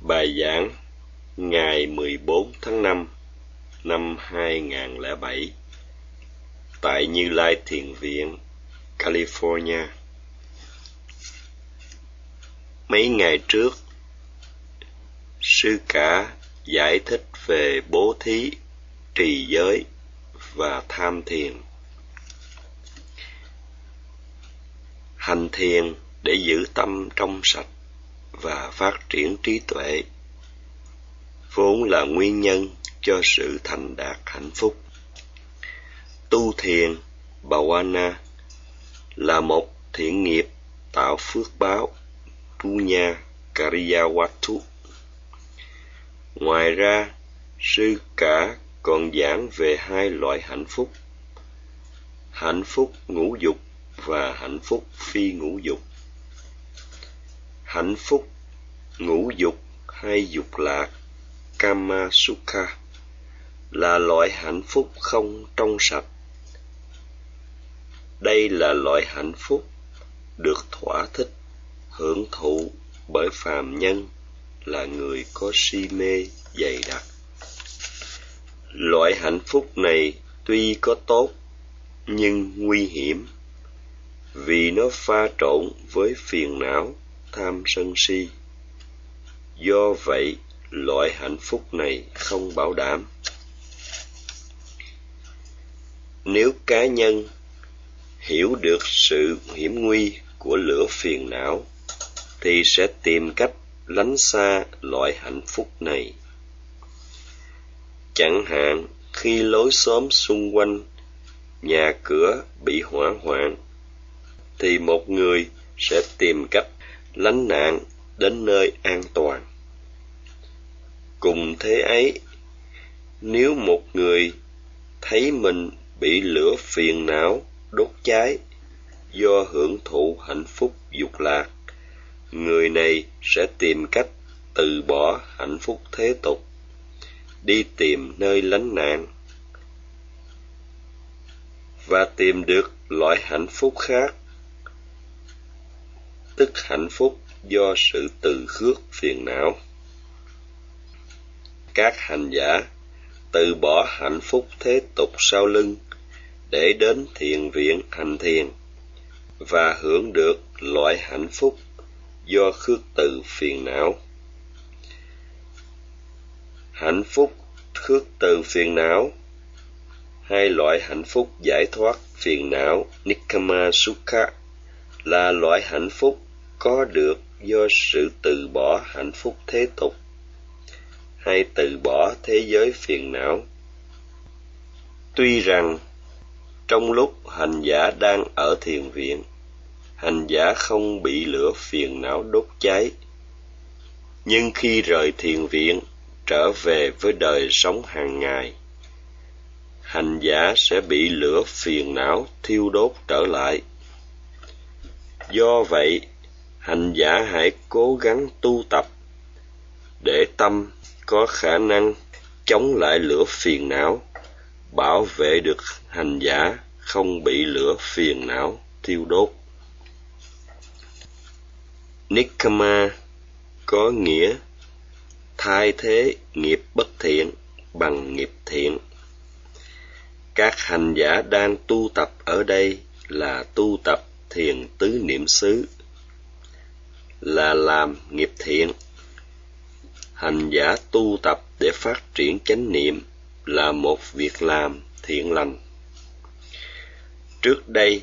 Bài giảng ngày 14 tháng 5 năm 2007 tại Như Lai Thiền Viện, California. Mấy ngày trước, sư cả giải thích về bố thí, trì giới và tham thiền. Hành thiền để giữ tâm trong sạch và phát triển trí tuệ. Vốn là nguyên nhân cho sự thành đạt hạnh phúc. Tu thiền, bhavana, là một thiện nghiệp tạo phước báo, punya kariyawatu ngoài ra, sư cả còn giảng về hai loại hạnh phúc hạnh phúc ngũ dục và hạnh phúc phi ngũ dục hạnh phúc, ngũ dục hay dục lạc, kama sukha, là loại hạnh phúc không trong sạch. Đây là loại hạnh phúc được thỏa thích, hưởng thụ bởi phàm nhân là người có si mê dày đặc. Loại hạnh phúc này tuy có tốt nhưng nguy hiểm vì nó pha trộn với phiền não tham sân si. Do vậy, loại hạnh phúc này không bảo đảm. Nếu cá nhân hiểu được sự hiểm nguy của lửa phiền não, thì sẽ tìm cách lánh xa loại hạnh phúc này. Chẳng hạn, khi lối xóm xung quanh nhà cửa bị hỏa hoạn, thì một người sẽ tìm cách lánh nạn đến nơi an toàn. Cùng thế ấy, nếu một người thấy mình bị lửa phiền não, đốt cháy, do hưởng thụ hạnh phúc dục lạc, người này sẽ tìm cách từ bỏ hạnh phúc thế tục, đi tìm nơi lánh nạn, và tìm được loại hạnh phúc khác tức hạnh phúc do sự từ khước phiền não. Các hành giả từ bỏ hạnh phúc thế tục sau lưng để đến thiền viện hành thiền và hưởng được loại hạnh phúc do khước từ phiền não. Hạnh phúc, khước từ phiền não. Hai loại hạnh phúc giải thoát phiền não nikkama sukha là loại hạnh phúc có được do sự từ bỏ hạnh phúc thế tục, hay từ bỏ thế giới phiền não. Tuy rằng, trong lúc hành giả đang ở thiền viện, hành giả không bị lửa phiền não đốt cháy. Nhưng khi rời thiền viện, trở về với đời sống hàng ngày, hành giả sẽ bị lửa phiền não thiêu đốt trở lại. Do vậy hành giả hãy cố gắng tu tập để tâm có khả năng chống lại lửa phiền não, bảo vệ được hành giả không bị lửa phiền não thiêu đốt. Nikama có nghĩa thay thế nghiệp bất thiện bằng nghiệp thiện. Các hành giả đang tu tập ở đây là tu tập thiền tứ niệm xứ là làm nghiệp thiện. Hành giả tu tập để phát triển chánh niệm là một việc làm thiện lành. Trước đây,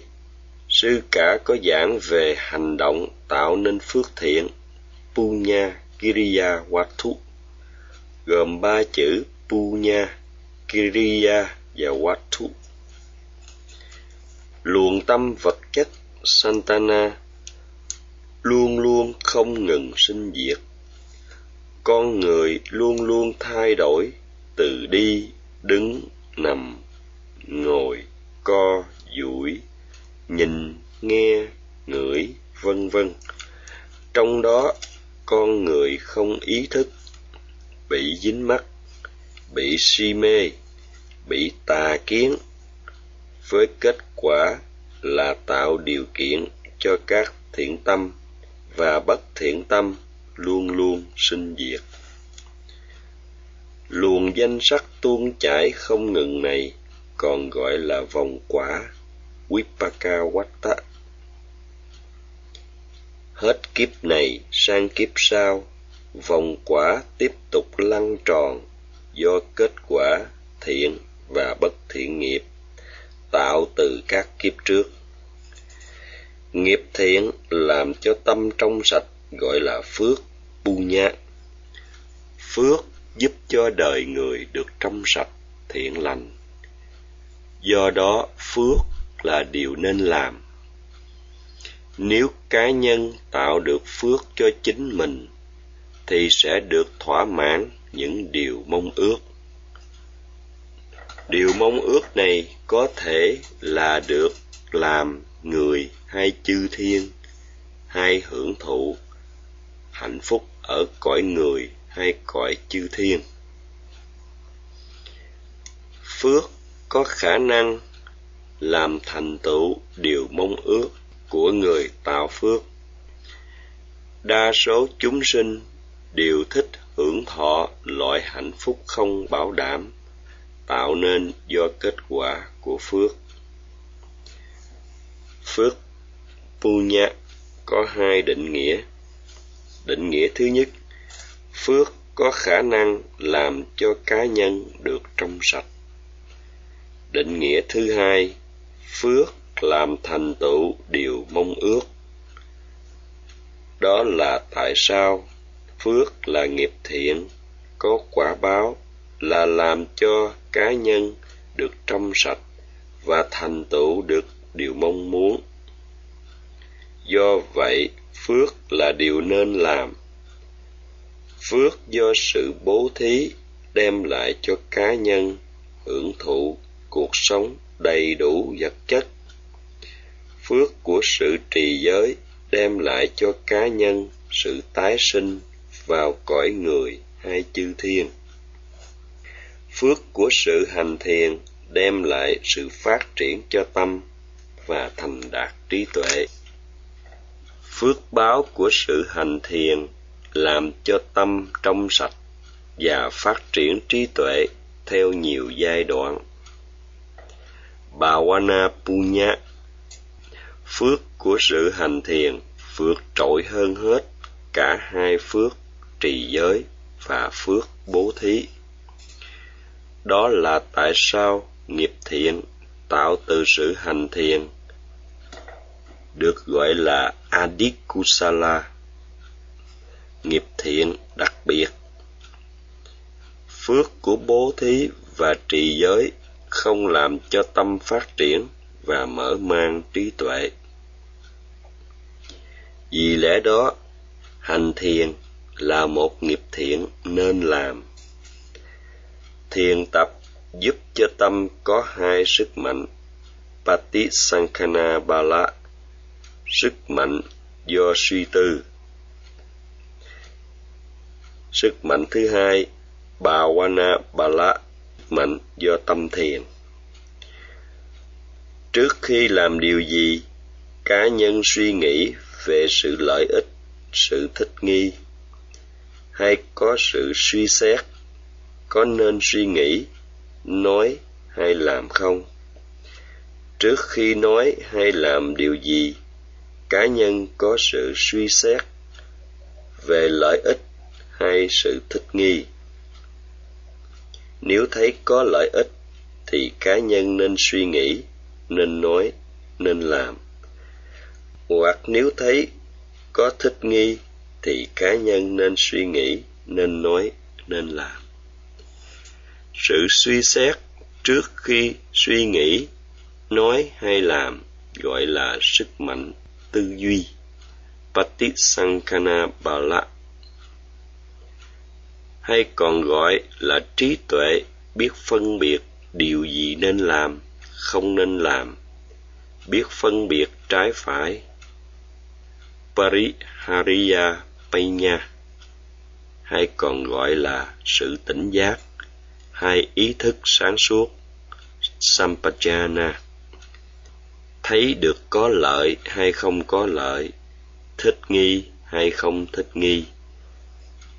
sư cả có giảng về hành động tạo nên phước thiện, punya kiriya watu gồm ba chữ punya kiriya và watu luồng tâm vật chất santana luôn luôn không ngừng sinh diệt. Con người luôn luôn thay đổi, từ đi, đứng, nằm, ngồi, co, duỗi, nhìn, nghe, ngửi, vân vân. Trong đó, con người không ý thức, bị dính mắc, bị si mê, bị tà kiến. Với kết quả là tạo điều kiện cho các thiện tâm và bất thiện tâm luôn luôn sinh diệt luồng danh sắc tuôn chảy không ngừng này còn gọi là vòng quả Vipaka Watta. Hết kiếp này sang kiếp sau, vòng quả tiếp tục lăn tròn do kết quả thiện và bất thiện nghiệp tạo từ các kiếp trước. Nghiệp thiện làm cho tâm trong sạch gọi là phước, punya. Phước giúp cho đời người được trong sạch, thiện lành. Do đó, phước là điều nên làm. Nếu cá nhân tạo được phước cho chính mình, thì sẽ được thỏa mãn những điều mong ước. Điều mong ước này có thể là được làm người hay chư thiên, hay hưởng thụ hạnh phúc ở cõi người hay cõi chư thiên. Phước có khả năng làm thành tựu điều mong ước của người tạo phước. Đa số chúng sinh đều thích hưởng thọ loại hạnh phúc không bảo đảm tạo nên do kết quả của phước. Phước Punya có hai định nghĩa. Định nghĩa thứ nhất, phước có khả năng làm cho cá nhân được trong sạch. Định nghĩa thứ hai, phước làm thành tựu điều mong ước. Đó là tại sao phước là nghiệp thiện, có quả báo là làm cho cá nhân được trong sạch và thành tựu được điều mong muốn. Do vậy, phước là điều nên làm. Phước do sự bố thí đem lại cho cá nhân hưởng thụ cuộc sống đầy đủ vật chất. Phước của sự trì giới đem lại cho cá nhân sự tái sinh vào cõi người hay chư thiên phước của sự hành thiền đem lại sự phát triển cho tâm và thành đạt trí tuệ. Phước báo của sự hành thiền làm cho tâm trong sạch và phát triển trí tuệ theo nhiều giai đoạn. Bhavana Punya Phước của sự hành thiền phước trội hơn hết cả hai phước, trì giới và phước bố thí. Đó là tại sao nghiệp thiện tạo từ sự hành thiền được gọi là Adikusala, nghiệp thiện đặc biệt. Phước của bố thí và trì giới không làm cho tâm phát triển và mở mang trí tuệ. Vì lẽ đó, hành thiền là một nghiệp thiện nên làm. Thiền tập giúp cho tâm có hai sức mạnh Patisankhana Bala sức mạnh do suy tư. Sức mạnh thứ hai Bhavana Bala mạnh do tâm thiền. Trước khi làm điều gì, cá nhân suy nghĩ về sự lợi ích, sự thích nghi, hay có sự suy xét, có nên suy nghĩ, nói hay làm không? Trước khi nói hay làm điều gì cá nhân có sự suy xét về lợi ích hay sự thích nghi. Nếu thấy có lợi ích thì cá nhân nên suy nghĩ, nên nói, nên làm. Hoặc nếu thấy có thích nghi thì cá nhân nên suy nghĩ, nên nói, nên làm. Sự suy xét trước khi suy nghĩ, nói hay làm gọi là sức mạnh tư duy. Patisankana Bala. Hay còn gọi là trí tuệ, biết phân biệt điều gì nên làm, không nên làm. Biết phân biệt trái phải. Parihariya Panya. Hay còn gọi là sự tỉnh giác. Hay ý thức sáng suốt. Sampajana thấy được có lợi hay không có lợi thích nghi hay không thích nghi.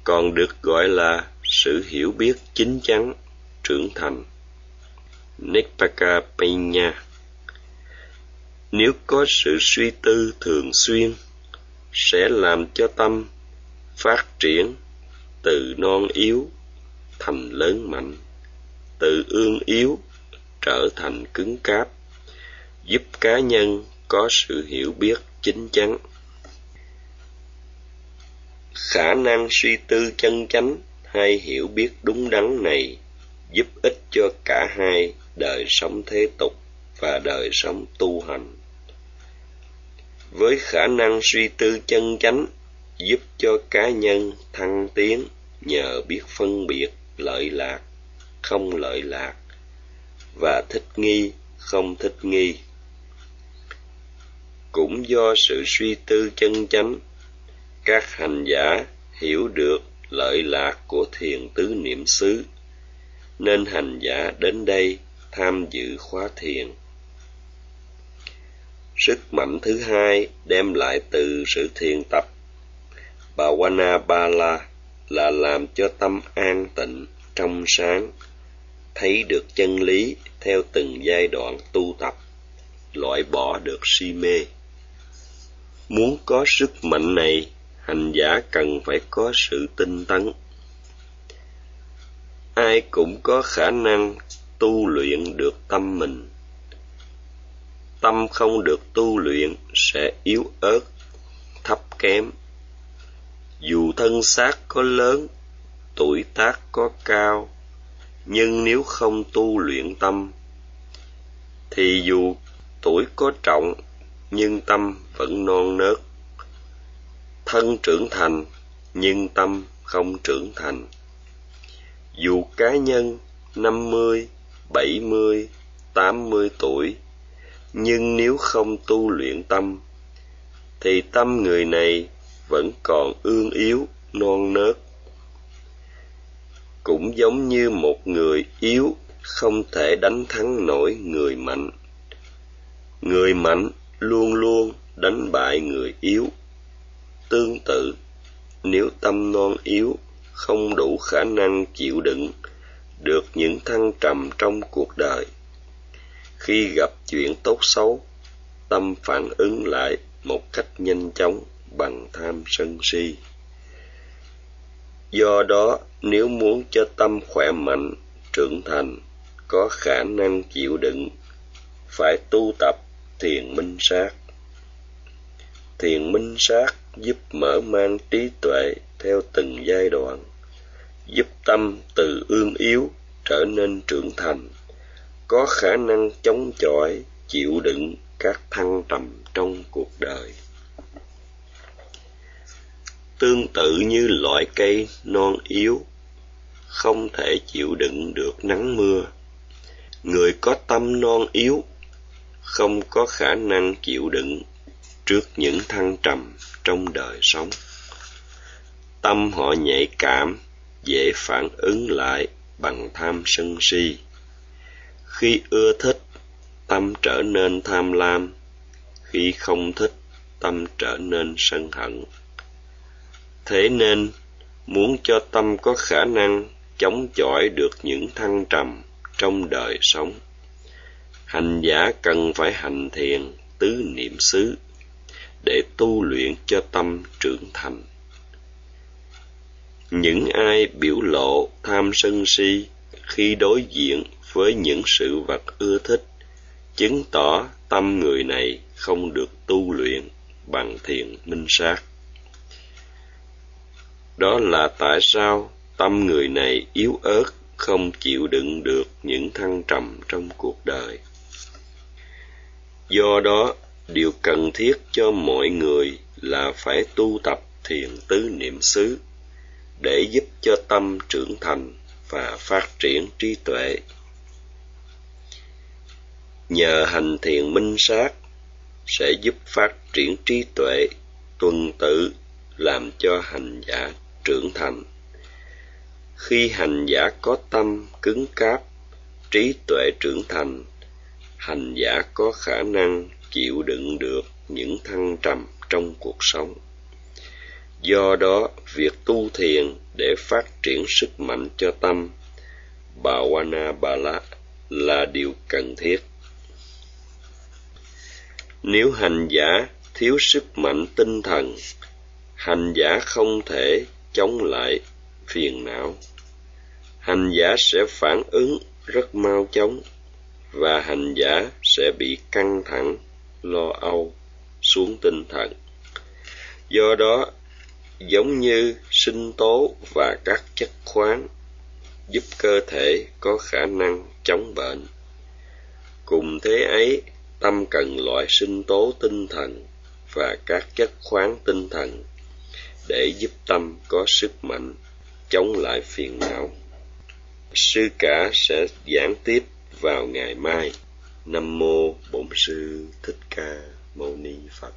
Còn được gọi là sự hiểu biết chính chắn trưởng thành. Nikpaka pinya, Nếu có sự suy tư thường xuyên sẽ làm cho tâm phát triển từ non yếu thành lớn mạnh từ ương yếu trở thành cứng cáp giúp cá nhân có sự hiểu biết chính chắn. Khả năng suy tư chân chánh hay hiểu biết đúng đắn này giúp ích cho cả hai đời sống thế tục và đời sống tu hành. Với khả năng suy tư chân chánh giúp cho cá nhân thăng tiến nhờ biết phân biệt lợi lạc, không lợi lạc và thích nghi, không thích nghi cũng do sự suy tư chân chánh các hành giả hiểu được lợi lạc của thiền tứ niệm xứ nên hành giả đến đây tham dự khóa thiền sức mạnh thứ hai đem lại từ sự thiền tập Bhavanabala là làm cho tâm an tịnh, trong sáng, thấy được chân lý theo từng giai đoạn tu tập, loại bỏ được si mê. Muốn có sức mạnh này, hành giả cần phải có sự tinh tấn. Ai cũng có khả năng tu luyện được tâm mình. Tâm không được tu luyện sẽ yếu ớt, thấp kém, dù thân xác có lớn tuổi tác có cao nhưng nếu không tu luyện tâm thì dù tuổi có trọng nhưng tâm vẫn non nớt. Thân trưởng thành, nhưng tâm không trưởng thành. Dù cá nhân năm mươi, bảy mươi, tám mươi tuổi, nhưng nếu không tu luyện tâm, thì tâm người này vẫn còn ương yếu, non nớt. Cũng giống như một người yếu không thể đánh thắng nổi người mạnh. Người mạnh luôn luôn đánh bại người yếu. Tương tự, nếu tâm non yếu, không đủ khả năng chịu đựng được những thăng trầm trong cuộc đời. Khi gặp chuyện tốt xấu, tâm phản ứng lại một cách nhanh chóng bằng tham sân si. Do đó, nếu muốn cho tâm khỏe mạnh, trưởng thành, có khả năng chịu đựng, phải tu tập thiền minh sát. Thiền minh sát giúp mở mang trí tuệ theo từng giai đoạn, giúp tâm từ ương yếu trở nên trưởng thành, có khả năng chống chọi, chịu đựng các thăng trầm trong cuộc đời. Tương tự như loại cây non yếu, không thể chịu đựng được nắng mưa, người có tâm non yếu không có khả năng chịu đựng trước những thăng trầm trong đời sống. Tâm họ nhạy cảm, dễ phản ứng lại bằng tham sân si. Khi ưa thích, tâm trở nên tham lam. Khi không thích, tâm trở nên sân hận. Thế nên, muốn cho tâm có khả năng chống chọi được những thăng trầm trong đời sống hành giả cần phải hành thiền tứ niệm xứ để tu luyện cho tâm trưởng thành. Những ai biểu lộ tham sân si khi đối diện với những sự vật ưa thích, chứng tỏ tâm người này không được tu luyện bằng thiền minh sát. Đó là tại sao tâm người này yếu ớt, không chịu đựng được những thăng trầm trong cuộc đời do đó, điều cần thiết cho mọi người là phải tu tập thiền tứ niệm xứ để giúp cho tâm trưởng thành và phát triển trí tuệ. Nhờ hành thiền minh sát sẽ giúp phát triển trí tuệ tuần tự, làm cho hành giả trưởng thành. Khi hành giả có tâm cứng cáp, trí tuệ trưởng thành hành giả có khả năng chịu đựng được những thăng trầm trong cuộc sống do đó việc tu thiền để phát triển sức mạnh cho tâm Bhawana Bala là điều cần thiết. Nếu hành giả thiếu sức mạnh tinh thần, hành giả không thể chống lại phiền não. Hành giả sẽ phản ứng rất mau chóng và hành giả sẽ bị căng thẳng, lo âu, xuống tinh thần. Do đó, giống như sinh tố và các chất khoáng giúp cơ thể có khả năng chống bệnh. Cùng thế ấy, tâm cần loại sinh tố tinh thần và các chất khoáng tinh thần để giúp tâm có sức mạnh chống lại phiền não. Sư cả sẽ giảng tiếp vào ngày mai. Nam mô Bổn sư Thích Ca Mâu Ni Phật.